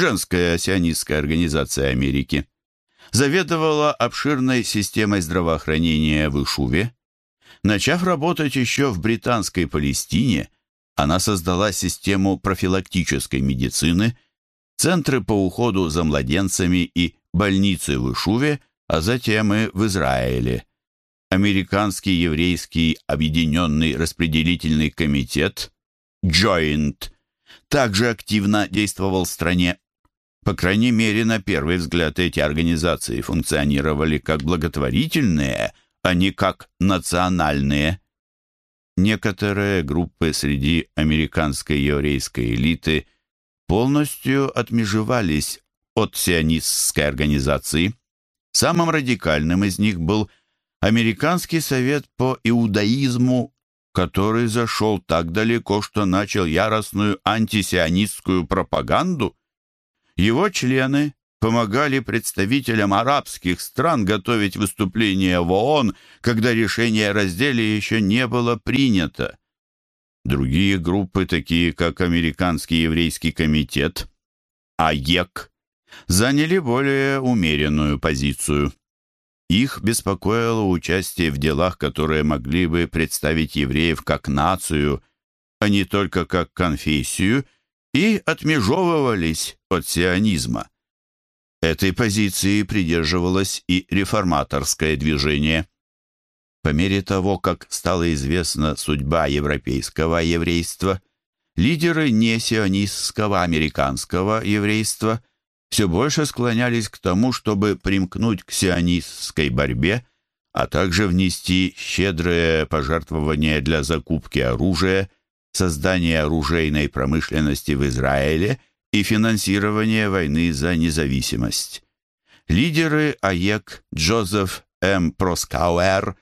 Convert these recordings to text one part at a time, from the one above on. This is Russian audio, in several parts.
женская сионистская организация Америки, заведовала обширной системой здравоохранения в Ишуве. Начав работать еще в британской Палестине, она создала систему профилактической медицины, центры по уходу за младенцами и больницы в Ишуве, а затем и в Израиле. Американский еврейский объединенный распределительный комитет Joint также активно действовал в стране. По крайней мере, на первый взгляд эти организации функционировали как благотворительные, а не как национальные. Некоторые группы среди американской еврейской элиты полностью отмежевались от сионистской организации. Самым радикальным из них был Американский совет по иудаизму, который зашел так далеко, что начал яростную антисионистскую пропаганду. Его члены помогали представителям арабских стран готовить выступления в ООН, когда решение о разделе еще не было принято. Другие группы, такие как Американский еврейский комитет, АЕК, заняли более умеренную позицию. Их беспокоило участие в делах, которые могли бы представить евреев как нацию, а не только как конфессию, и отмежевывались от сионизма. Этой позиции придерживалось и реформаторское движение. По мере того, как стала известна судьба европейского еврейства, лидеры несионистского американского еврейства – все больше склонялись к тому, чтобы примкнуть к сионистской борьбе, а также внести щедрые пожертвования для закупки оружия, создания оружейной промышленности в Израиле и финансирования войны за независимость. Лидеры АЕК Джозеф М. Проскауэр,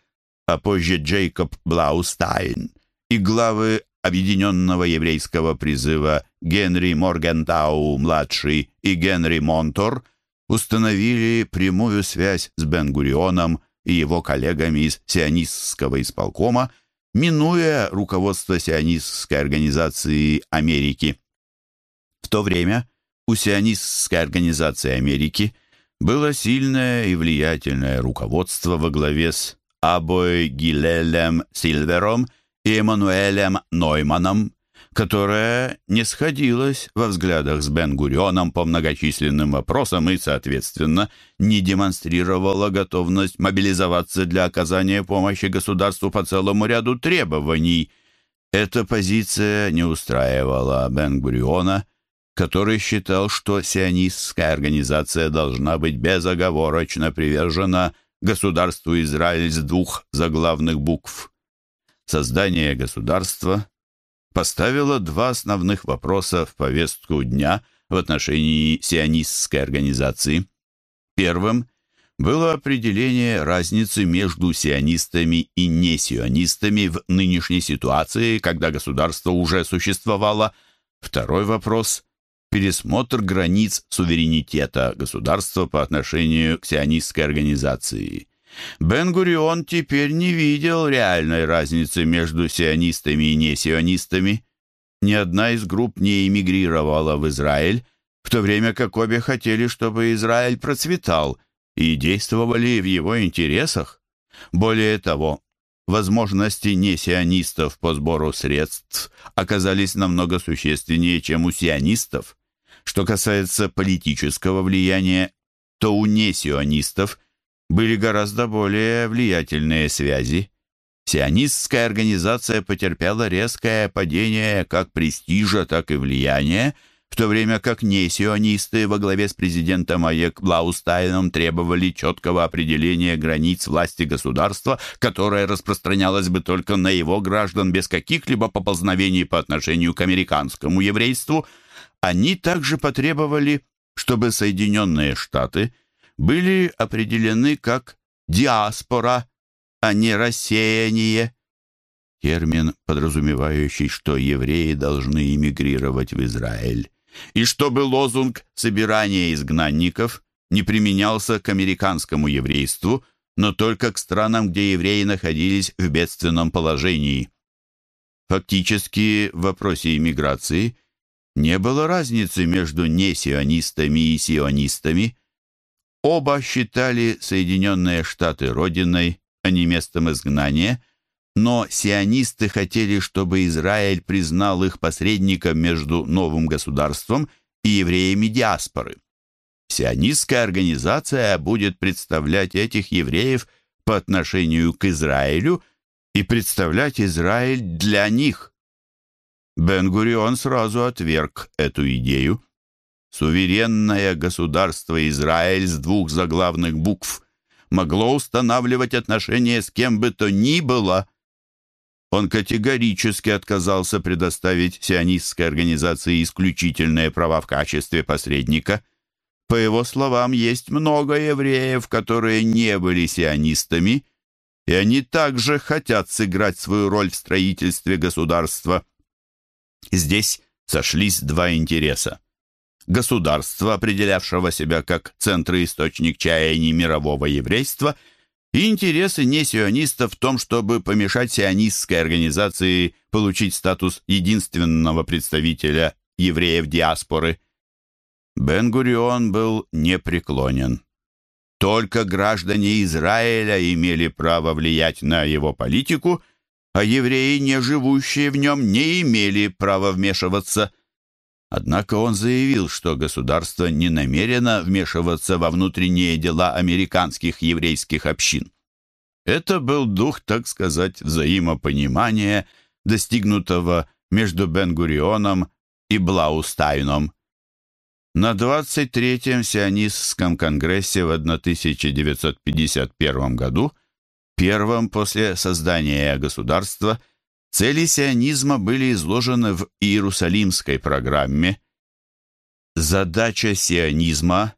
а позже Джейкоб Блаустайн и главы Объединенного еврейского призыва Генри Моргентау-младший и Генри Монтор установили прямую связь с Бен-Гурионом и его коллегами из сионистского исполкома, минуя руководство сионистской организации Америки. В то время у сионистской организации Америки было сильное и влиятельное руководство во главе с Абой Гилелем Сильвером и Эммануэлем Нойманом, которая не сходилась во взглядах с Бен-Гурионом по многочисленным вопросам и, соответственно, не демонстрировала готовность мобилизоваться для оказания помощи государству по целому ряду требований. Эта позиция не устраивала Бен-Гуриона, который считал, что сионистская организация должна быть безоговорочно привержена государству Израиль с двух заглавных букв – создание государства поставило два основных вопроса в повестку дня в отношении сионистской организации. Первым было определение разницы между сионистами и несионистами в нынешней ситуации, когда государство уже существовало. Второй вопрос – пересмотр границ суверенитета государства по отношению к сионистской организации. Бен-Гурион теперь не видел реальной разницы между сионистами и несионистами. Ни одна из групп не эмигрировала в Израиль, в то время как обе хотели, чтобы Израиль процветал и действовали в его интересах. Более того, возможности несионистов по сбору средств оказались намного существеннее, чем у сионистов. Что касается политического влияния, то у несионистов – были гораздо более влиятельные связи. Сионистская организация потерпела резкое падение как престижа, так и влияния, в то время как несионисты во главе с президентом Аек Блаустайном требовали четкого определения границ власти государства, которое распространялось бы только на его граждан без каких-либо поползновений по отношению к американскому еврейству. Они также потребовали, чтобы Соединенные Штаты – были определены как диаспора, а не рассеяние. Термин, подразумевающий, что евреи должны эмигрировать в Израиль, и чтобы лозунг собирания изгнанников не применялся к американскому еврейству, но только к странам, где евреи находились в бедственном положении. Фактически в вопросе иммиграции Не было разницы между несионистами и сионистами. Оба считали Соединенные Штаты родиной, а не местом изгнания, но сионисты хотели, чтобы Израиль признал их посредником между новым государством и евреями диаспоры. Сионистская организация будет представлять этих евреев по отношению к Израилю и представлять Израиль для них. Бен-Гурион сразу отверг эту идею. Суверенное государство Израиль с двух заглавных букв могло устанавливать отношения с кем бы то ни было. Он категорически отказался предоставить сионистской организации исключительные права в качестве посредника. По его словам, есть много евреев, которые не были сионистами, и они также хотят сыграть свою роль в строительстве государства. Здесь сошлись два интереса. Государство, определявшего себя как центр и источник чаяний мирового еврейства, и интересы несионистов в том, чтобы помешать сионистской организации получить статус единственного представителя евреев диаспоры – Бен-Гурион был непреклонен. Только граждане Израиля имели право влиять на его политику, а евреи, не живущие в нем, не имели права вмешиваться. Однако он заявил, что государство не намерено вмешиваться во внутренние дела американских еврейских общин. Это был дух, так сказать, взаимопонимания, достигнутого между Бен-Гурионом и Блаустайном. На 23-м сионистском конгрессе в 1951 году, первом после создания государства, цели сионизма были изложены в Иерусалимской программе. Задача сионизма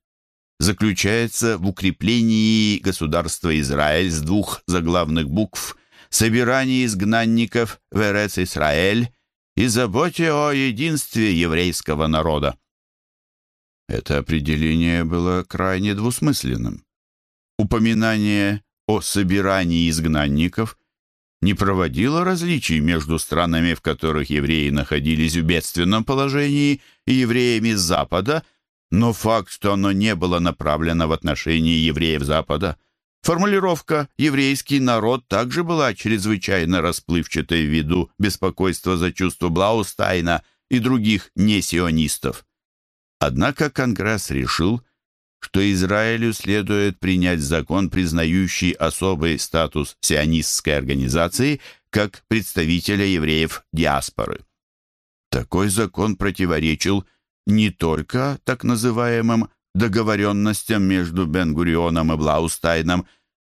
заключается в укреплении государства Израиль с двух заглавных букв, собирании изгнанников в Эрец-Исраэль и заботе о единстве еврейского народа. Это определение было крайне двусмысленным. Упоминание о собирании изгнанников не проводило различий между странами, в которых евреи находились в бедственном положении, и евреями Запада, но факт, что оно не было направлено в отношении евреев Запада, формулировка «еврейский народ» также была чрезвычайно расплывчатой ввиду беспокойства за чувство Блаустайна и других несионистов. Однако Конгресс решил, что Израилю следует принять закон, признающий особый статус сионистской организации как представителя евреев диаспоры. Такой закон противоречил не только так называемым договоренностям между Бен-Гурионом и Блаустайном,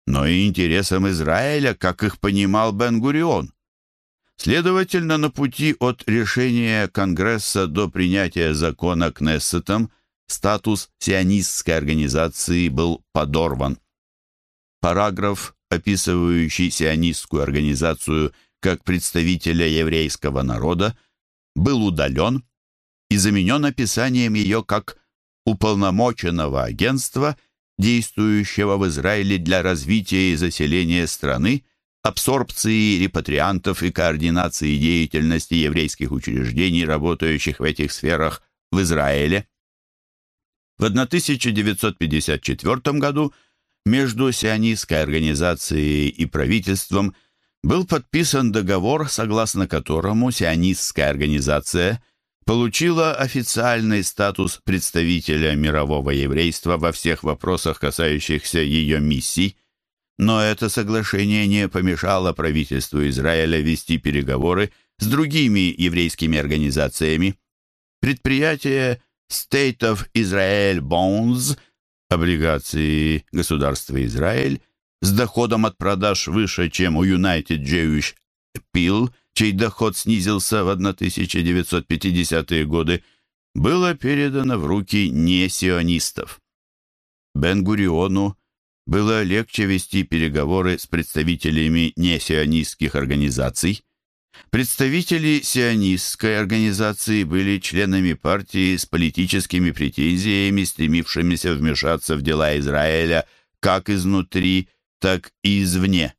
но и интересам Израиля, как их понимал Бен-Гурион. Следовательно, на пути от решения Конгресса до принятия закона Кнессетом статус сионистской организации был подорван. Параграф, описывающий сионистскую организацию как представителя еврейского народа, был удален и заменен описанием ее как уполномоченного агентства, действующего в Израиле для развития и заселения страны, абсорбции репатриантов и координации деятельности еврейских учреждений, работающих в этих сферах в Израиле. В 1954 году между сионистской организацией и правительством был подписан договор, согласно которому сионистская организация получила официальный статус представителя мирового еврейства во всех вопросах, касающихся ее миссий – но это соглашение не помешало правительству Израиля вести переговоры с другими еврейскими организациями. Предприятие State of Israel Bonds, облигации государства Израиль, с доходом от продаж выше, чем у United Jewish Appeal, чей доход снизился в 1950-е годы, было передано в руки несионистов. Бен-Гуриону было легче вести переговоры с представителями несионистских организаций. Представители сионистской организации были членами партии с политическими претензиями, стремившимися вмешаться в дела Израиля как изнутри, так и извне.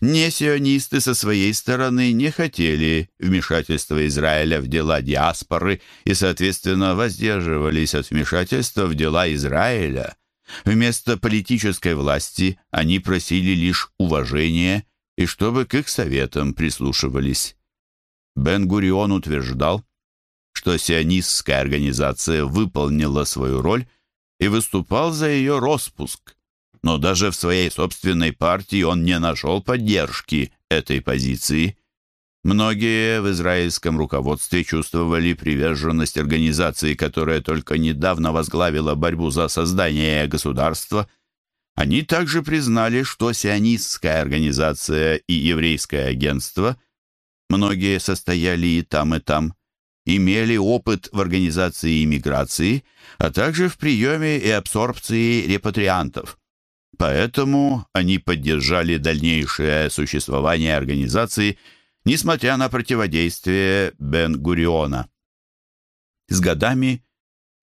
Несионисты со своей стороны не хотели вмешательства Израиля в дела диаспоры и, соответственно, воздерживались от вмешательства в дела Израиля. Вместо политической власти они просили лишь уважения и чтобы к их советам прислушивались. Бен-Гурион утверждал, что сионистская организация выполнила свою роль и выступал за ее распуск, но даже в своей собственной партии он не нашел поддержки этой позиции. Многие в израильском руководстве чувствовали приверженность организации, которая только недавно возглавила борьбу за создание государства. Они также признали, что сионистская организация и еврейское агентство, многие состояли и там, и там, имели опыт в организации иммиграции, а также в приеме и абсорбции репатриантов. Поэтому они поддержали дальнейшее существование организации, несмотря на противодействие Бен-Гуриона. С годами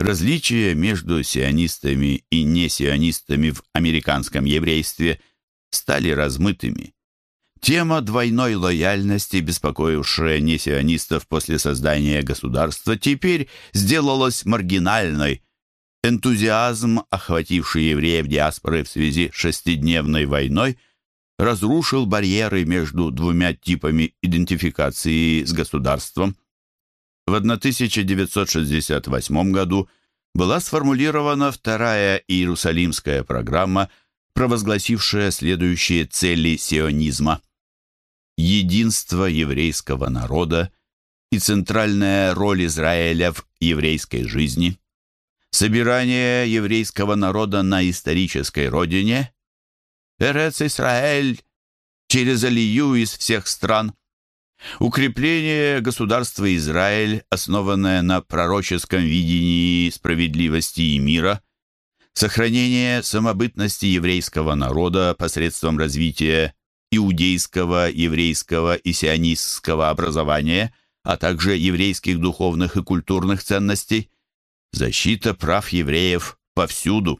различия между сионистами и несионистами в американском еврействе стали размытыми. Тема двойной лояльности, беспокоившая несионистов после создания государства, теперь сделалась маргинальной, Энтузиазм, охвативший евреев диаспоры в связи с шестидневной войной, разрушил барьеры между двумя типами идентификации с государством. В 1968 году была сформулирована вторая Иерусалимская программа, провозгласившая следующие цели сионизма. Единство еврейского народа и центральная роль Израиля в еврейской жизни – собирание еврейского народа на исторической родине, Эрец Исраэль через Алию из всех стран, укрепление государства Израиль, основанное на пророческом видении справедливости и мира, сохранение самобытности еврейского народа посредством развития иудейского, еврейского и сионистского образования, а также еврейских духовных и культурных ценностей – Защита прав евреев повсюду.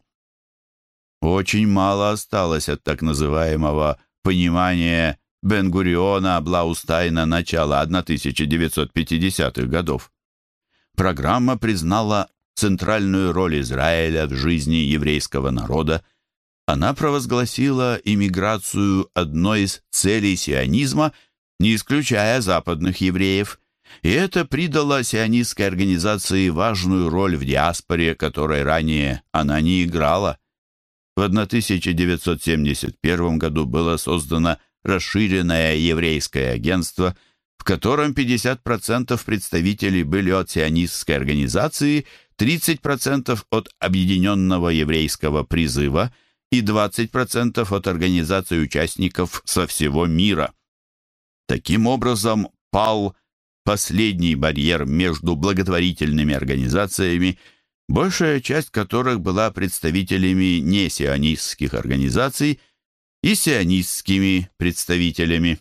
Очень мало осталось от так называемого понимания Бен-Гуриона Блаустайна начала 1950-х годов. Программа признала центральную роль Израиля в жизни еврейского народа. Она провозгласила иммиграцию одной из целей сионизма, не исключая западных евреев и это придало сионистской организации важную роль в диаспоре, которой ранее она не играла. В 1971 году было создано расширенное еврейское агентство, в котором 50% представителей были от сионистской организации, 30% от Объединенного еврейского призыва и 20% от организаций участников со всего мира. Таким образом, пал последний барьер между благотворительными организациями, большая часть которых была представителями несионистских организаций и сионистскими представителями.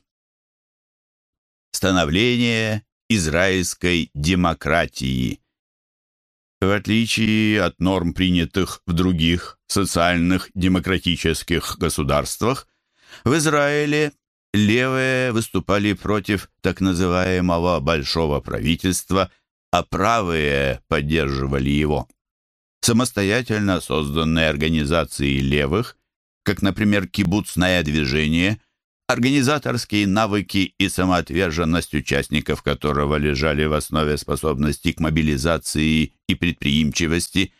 Становление израильской демократии В отличие от норм, принятых в других социальных демократических государствах, в Израиле Левые выступали против так называемого «большого правительства», а правые поддерживали его. Самостоятельно созданные организации левых, как, например, кибуцное движение, организаторские навыки и самоотверженность участников которого лежали в основе способности к мобилизации и предприимчивости,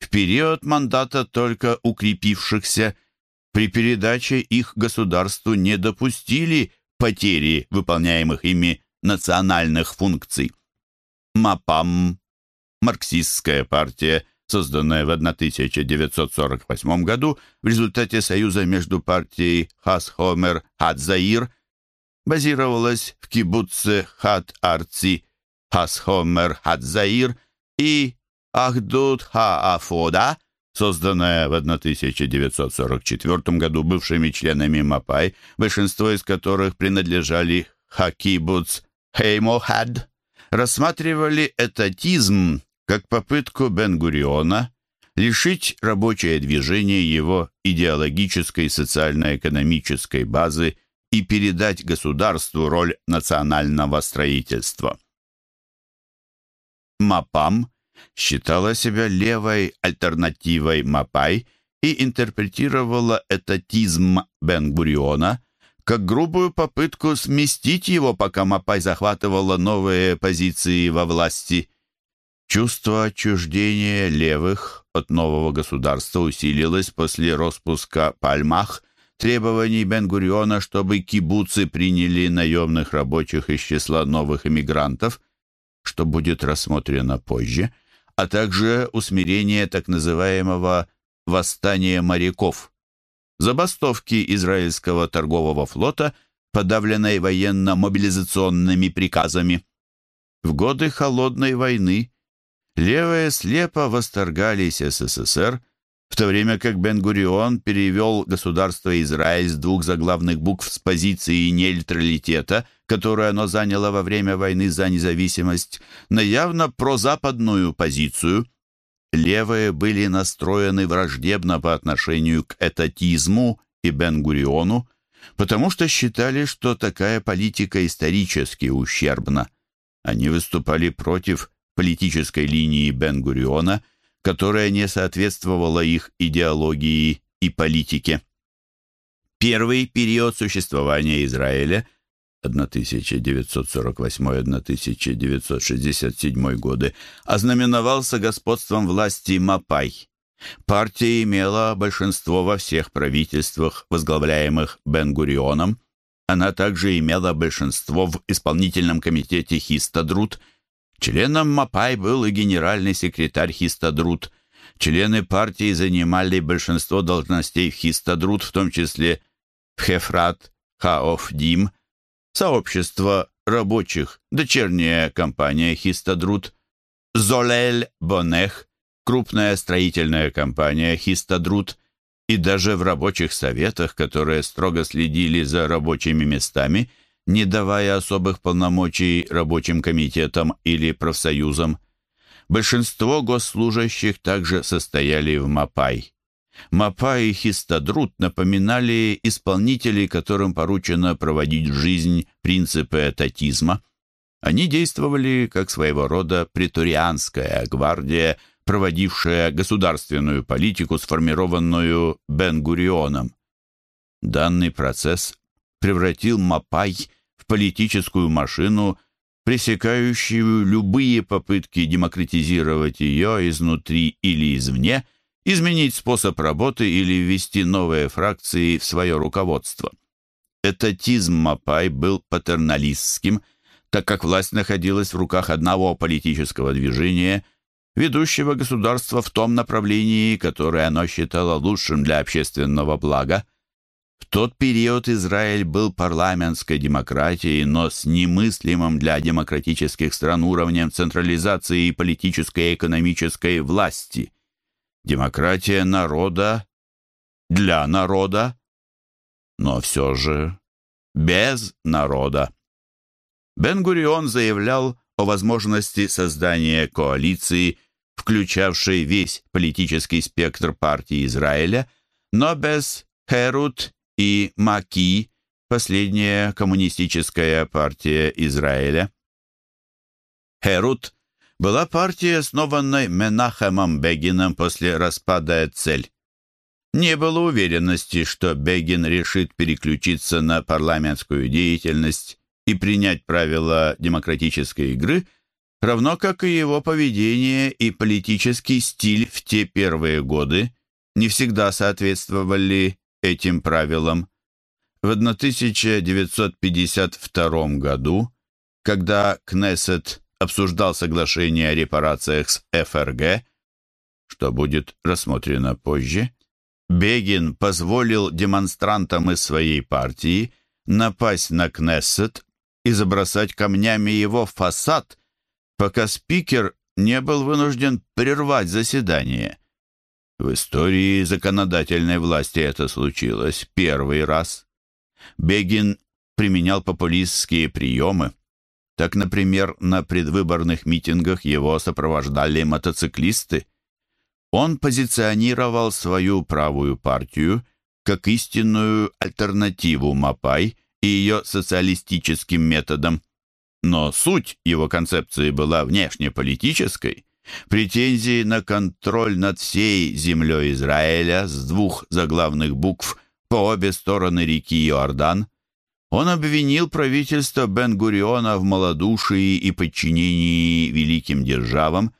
в период мандата только укрепившихся – при передаче их государству не допустили потери выполняемых ими национальных функций. МАПАМ, марксистская партия, созданная в 1948 году в результате союза между партией Хас-Хомер Хадзаир, базировалась в кибуце Хат-Арци Хас-Хомер Хадзаир и Ахдут Хаафода, созданная в 1944 году бывшими членами МАПАЙ, большинство из которых принадлежали Хакибуц Хеймохад, рассматривали этатизм как попытку Бен-Гуриона лишить рабочее движение его идеологической социально-экономической базы и передать государству роль национального строительства. Мапам считала себя левой альтернативой Мапай и интерпретировала этатизм Бен-Гуриона как грубую попытку сместить его, пока Мапай захватывала новые позиции во власти. Чувство отчуждения левых от нового государства усилилось после распуска Пальмах требований Бен-Гуриона, чтобы кибуцы приняли наемных рабочих из числа новых эмигрантов, что будет рассмотрено позже, а также усмирение так называемого «восстания моряков», забастовки израильского торгового флота, подавленной военно-мобилизационными приказами. В годы Холодной войны левые слепо восторгались СССР, в то время как Бен-Гурион перевел государство Израиль с двух заглавных букв с позиции нейтралитета, которую оно заняло во время войны за независимость, на явно прозападную позицию. Левые были настроены враждебно по отношению к этатизму и Бен-Гуриону, потому что считали, что такая политика исторически ущербна. Они выступали против политической линии Бен-Гуриона – которая не соответствовала их идеологии и политике. Первый период существования Израиля 1948-1967 годы ознаменовался господством власти Мапай. Партия имела большинство во всех правительствах, возглавляемых Бен-Гурионом. Она также имела большинство в исполнительном комитете Хистадрут – Членом Мапай был и генеральный секретарь Хистадрут. Члены партии занимали большинство должностей в Хистадрут, в том числе в Хефрат, Хаофдим, сообщество рабочих, дочерняя компания Хистадрут, Золель Бонех, крупная строительная компания Хистадрут, и даже в рабочих советах, которые строго следили за рабочими местами – не давая особых полномочий рабочим комитетам или профсоюзам. Большинство госслужащих также состояли в МАПАЙ. МАПАЙ и Хистадрут напоминали исполнителей, которым поручено проводить в жизнь принципы этатизма. Они действовали как своего рода преторианская гвардия, проводившая государственную политику, сформированную Бен-Гурионом. Данный процесс превратил Мапай политическую машину, пресекающую любые попытки демократизировать ее изнутри или извне, изменить способ работы или ввести новые фракции в свое руководство. Этатизм Мапай был патерналистским, так как власть находилась в руках одного политического движения, ведущего государства в том направлении, которое оно считало лучшим для общественного блага. Тот период Израиль был парламентской демократией, но с немыслимым для демократических стран уровнем централизации политической и экономической власти. Демократия народа для народа, но все же без народа. Бен-Гурион заявлял о возможности создания коалиции, включавшей весь политический спектр партии Израиля, но без Херут и Маки, последняя коммунистическая партия Израиля. Херут была партией, основанной Менахемом Бегином после распада Эцель. Не было уверенности, что Бегин решит переключиться на парламентскую деятельность и принять правила демократической игры, равно как и его поведение и политический стиль в те первые годы не всегда соответствовали этим правилам. В 1952 году, когда Кнессет обсуждал соглашение о репарациях с ФРГ, что будет рассмотрено позже, Бегин позволил демонстрантам из своей партии напасть на Кнессет и забросать камнями его фасад, пока спикер не был вынужден прервать заседание. В истории законодательной власти это случилось первый раз. Бегин применял популистские приемы. Так, например, на предвыборных митингах его сопровождали мотоциклисты. Он позиционировал свою правую партию как истинную альтернативу Мапай и ее социалистическим методам. Но суть его концепции была внешнеполитической. Претензии на контроль над всей землей Израиля с двух заглавных букв по обе стороны реки Иордан. Он обвинил правительство Бен-Гуриона в малодушии и подчинении великим державам,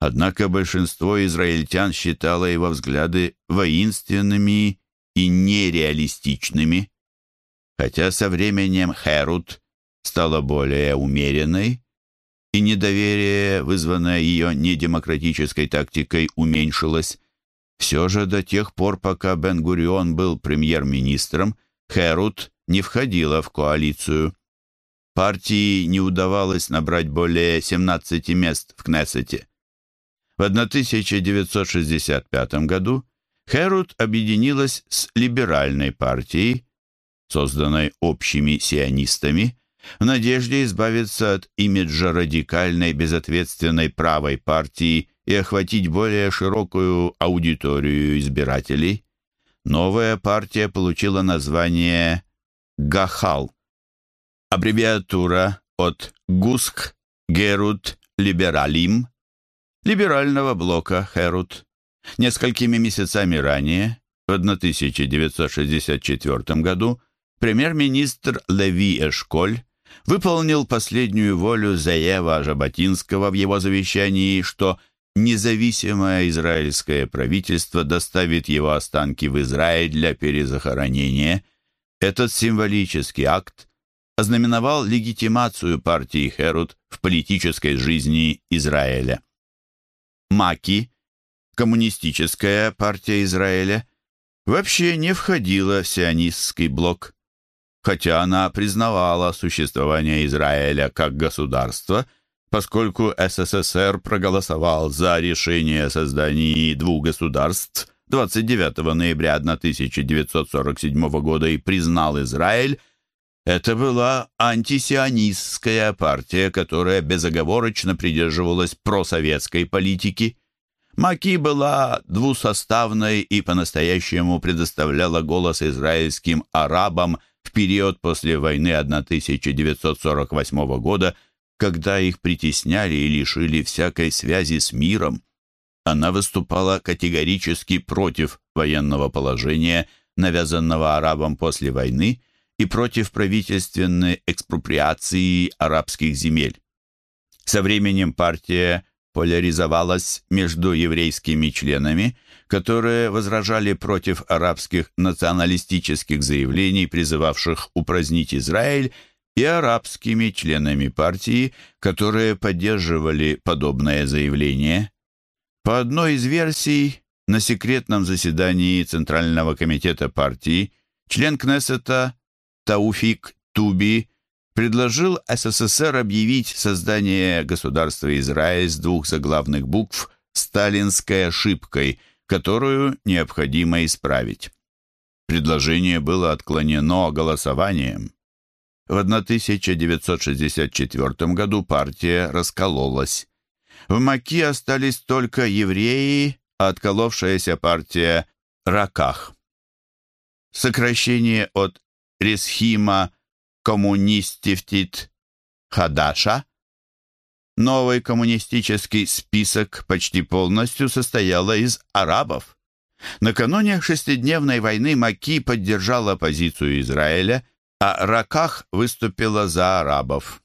однако большинство израильтян считало его взгляды воинственными и нереалистичными. Хотя со временем Херут стала более умеренной, и недоверие, вызванное ее недемократической тактикой, уменьшилось. Все же до тех пор, пока Бен-Гурион был премьер-министром, Херут не входила в коалицию. Партии не удавалось набрать более 17 мест в Кнессете. В 1965 году Херут объединилась с либеральной партией, созданной общими сионистами, в надежде избавиться от имиджа радикальной безответственной правой партии и охватить более широкую аудиторию избирателей. Новая партия получила название «Гахал», аббревиатура от «Гуск Герут Либералим», либерального блока Херут. Несколькими месяцами ранее, в 1964 году, премьер-министр Леви Эшколь выполнил последнюю волю Заева Жаботинского в его завещании, что независимое израильское правительство доставит его останки в Израиль для перезахоронения. Этот символический акт ознаменовал легитимацию партии Херут в политической жизни Израиля. Маки, коммунистическая партия Израиля, вообще не входила в сионистский блок хотя она признавала существование Израиля как государства, поскольку СССР проголосовал за решение о создании двух государств 29 ноября 1947 года и признал Израиль, это была антисионистская партия, которая безоговорочно придерживалась просоветской политики. Маки была двусоставной и по-настоящему предоставляла голос израильским арабам в период после войны 1948 года, когда их притесняли и лишили всякой связи с миром. Она выступала категорически против военного положения, навязанного арабам после войны, и против правительственной экспроприации арабских земель. Со временем партия поляризовалась между еврейскими членами, которые возражали против арабских националистических заявлений, призывавших упразднить Израиль, и арабскими членами партии, которые поддерживали подобное заявление. По одной из версий, на секретном заседании Центрального комитета партии член Кнессета Тауфик Туби предложил СССР объявить создание государства Израиль с двух заглавных букв «сталинской ошибкой», которую необходимо исправить. Предложение было отклонено голосованием. В 1964 году партия раскололась. В Маки остались только евреи, а отколовшаяся партия Раках. Сокращение от Ресхима коммунистивтит Хадаша. Новый коммунистический список почти полностью состояла из арабов. Накануне шестидневной войны Маки поддержала позицию Израиля, а Раках выступила за арабов.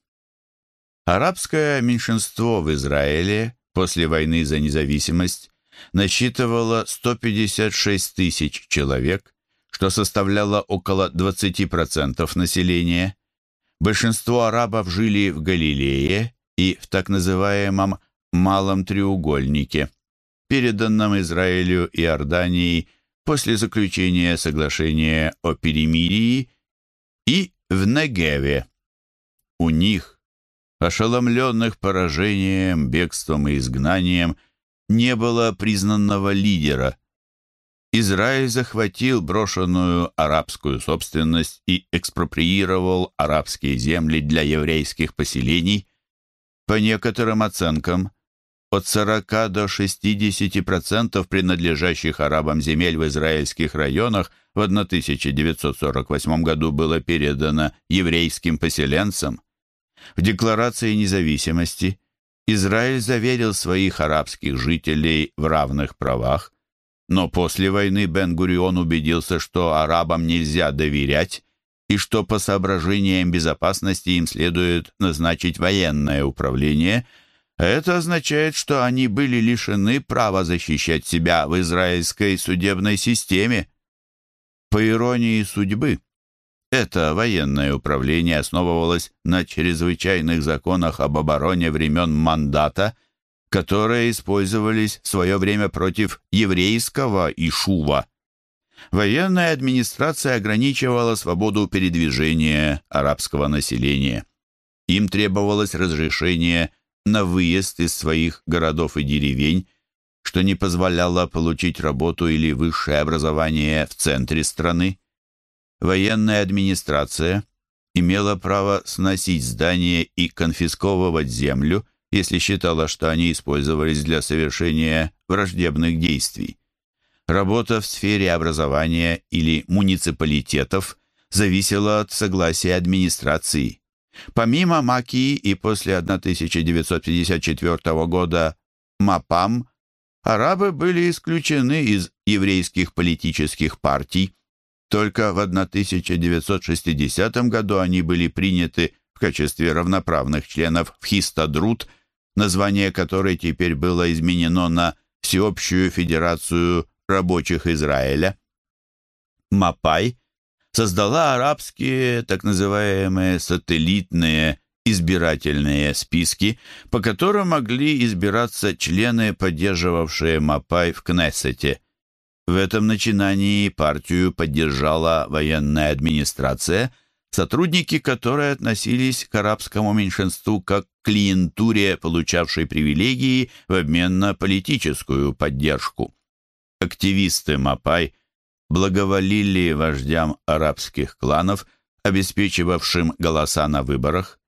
Арабское меньшинство в Израиле после войны за независимость насчитывало 156 тысяч человек, что составляло около 20% населения. Большинство арабов жили в Галилее и в так называемом «малом треугольнике», переданном Израилю и Иордании после заключения соглашения о перемирии, и в Негеве. У них, ошеломленных поражением, бегством и изгнанием, не было признанного лидера – Израиль захватил брошенную арабскую собственность и экспроприировал арабские земли для еврейских поселений. По некоторым оценкам, от 40 до 60% принадлежащих арабам земель в израильских районах в 1948 году было передано еврейским поселенцам. В Декларации независимости Израиль заверил своих арабских жителей в равных правах, но после войны Бен-Гурион убедился, что арабам нельзя доверять и что по соображениям безопасности им следует назначить военное управление – это означает, что они были лишены права защищать себя в израильской судебной системе. По иронии судьбы, это военное управление основывалось на чрезвычайных законах об обороне времен мандата, которые использовались в свое время против еврейского Ишува. Военная администрация ограничивала свободу передвижения арабского населения. Им требовалось разрешение на выезд из своих городов и деревень, что не позволяло получить работу или высшее образование в центре страны. Военная администрация имела право сносить здания и конфисковывать землю, если считала, что они использовались для совершения враждебных действий. Работа в сфере образования или муниципалитетов зависела от согласия администрации. Помимо Макии и после 1954 года МАПАМ, арабы были исключены из еврейских политических партий. Только в 1960 году они были приняты в качестве равноправных членов в Хистадрут, название которой теперь было изменено на Всеобщую Федерацию рабочих Израиля. Мапай создала арабские так называемые сателлитные избирательные списки, по которым могли избираться члены, поддерживавшие Мапай в Кнессете. В этом начинании партию поддержала военная администрация, сотрудники которой относились к арабскому меньшинству как к клиентуре, получавшей привилегии в обмен на политическую поддержку. Активисты Мапай – благоволили вождям арабских кланов, обеспечивавшим голоса на выборах.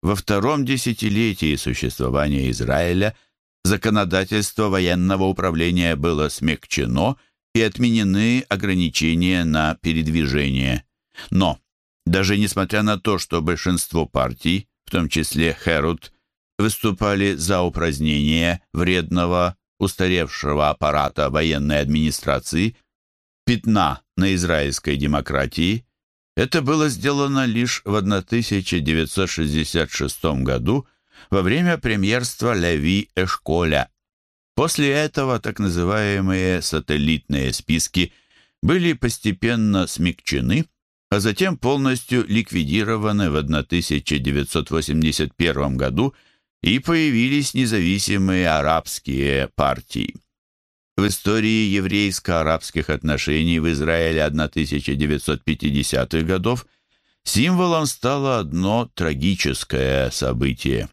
Во втором десятилетии существования Израиля законодательство военного управления было смягчено и отменены ограничения на передвижение. Но, даже несмотря на то, что большинство партий, в том числе Херут, выступали за упразднение вредного, устаревшего аппарата военной администрации, пятна на израильской демократии, это было сделано лишь в 1966 году во время премьерства Леви Эшколя. После этого так называемые сателлитные списки были постепенно смягчены, а затем полностью ликвидированы в 1981 году и появились независимые арабские партии. В истории еврейско-арабских отношений в Израиле 1950-х годов символом стало одно трагическое событие.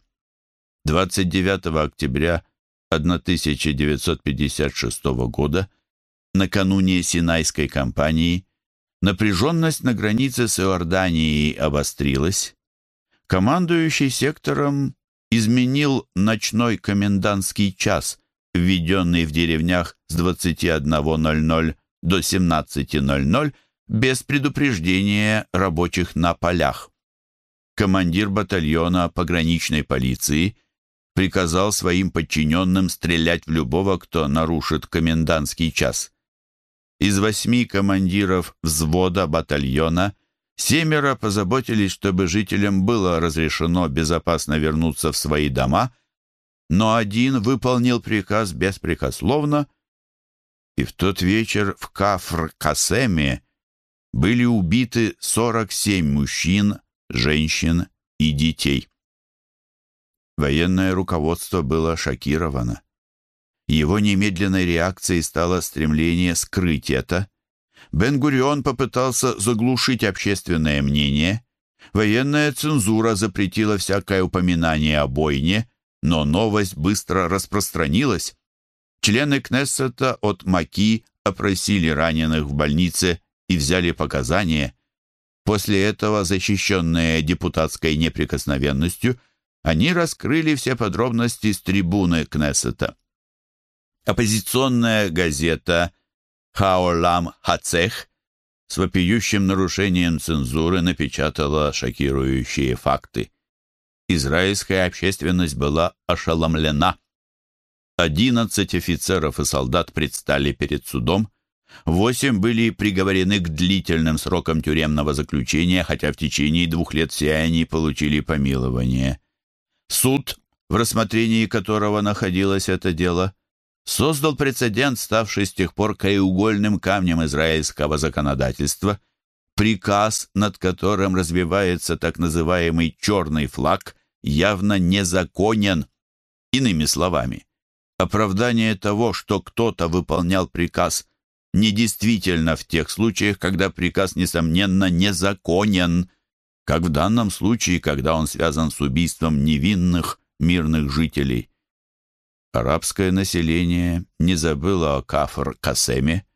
29 октября 1956 года, накануне Синайской кампании, напряженность на границе с Иорданией обострилась. Командующий сектором изменил ночной комендантский час, введенный в деревнях с 21.00 до 17.00 без предупреждения рабочих на полях. Командир батальона пограничной полиции приказал своим подчиненным стрелять в любого, кто нарушит комендантский час. Из восьми командиров взвода батальона семеро позаботились, чтобы жителям было разрешено безопасно вернуться в свои дома – но один выполнил приказ беспрекословно, и в тот вечер в Кафр-Касеме были убиты 47 мужчин, женщин и детей. Военное руководство было шокировано. Его немедленной реакцией стало стремление скрыть это. Бен-Гурион попытался заглушить общественное мнение. Военная цензура запретила всякое упоминание о бойне, но новость быстро распространилась. Члены Кнессета от Маки опросили раненых в больнице и взяли показания. После этого, защищенные депутатской неприкосновенностью, они раскрыли все подробности с трибуны Кнессета. Оппозиционная газета «Хаолам Хацех» с вопиющим нарушением цензуры напечатала шокирующие факты. Израильская общественность была ошеломлена. Одиннадцать офицеров и солдат предстали перед судом, восемь были приговорены к длительным срокам тюремного заключения, хотя в течение двух лет все они получили помилование. Суд, в рассмотрении которого находилось это дело, создал прецедент, ставший с тех пор краеугольным камнем израильского законодательства. Приказ, над которым развивается так называемый «черный флаг», явно незаконен. Иными словами, оправдание того, что кто-то выполнял приказ, недействительно в тех случаях, когда приказ, несомненно, незаконен, как в данном случае, когда он связан с убийством невинных мирных жителей. Арабское население не забыло о Кафр-Касеме.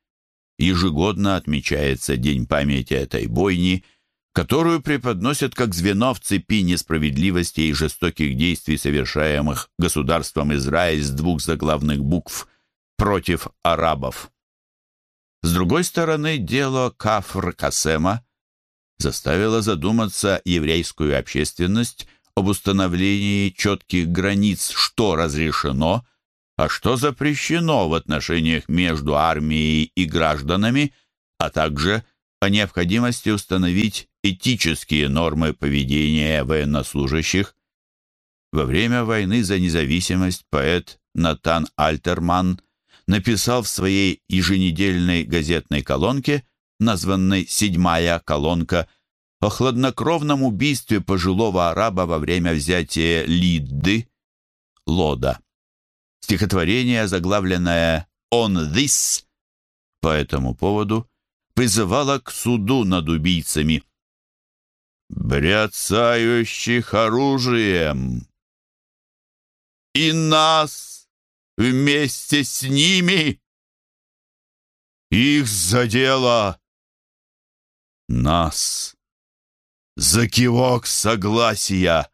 Ежегодно отмечается День памяти этой бойни, которую преподносят как звено в цепи несправедливости и жестоких действий, совершаемых государством Израиль с двух заглавных букв против арабов. С другой стороны, дело Кафр-Касема заставило задуматься еврейскую общественность об установлении четких границ, что разрешено, а что запрещено в отношениях между армией и гражданами, а также о необходимости установить этические нормы поведения военнослужащих. Во время войны за независимость поэт Натан Альтерман написал в своей еженедельной газетной колонке, названной «Седьмая колонка», о хладнокровном убийстве пожилого араба во время взятия Лидды, Лода. Стихотворение, заглавленное «On this», по этому поводу призывало к суду над убийцами. «Бряцающих оружием! И нас вместе с ними! Их задело! Нас!» За кивок согласия.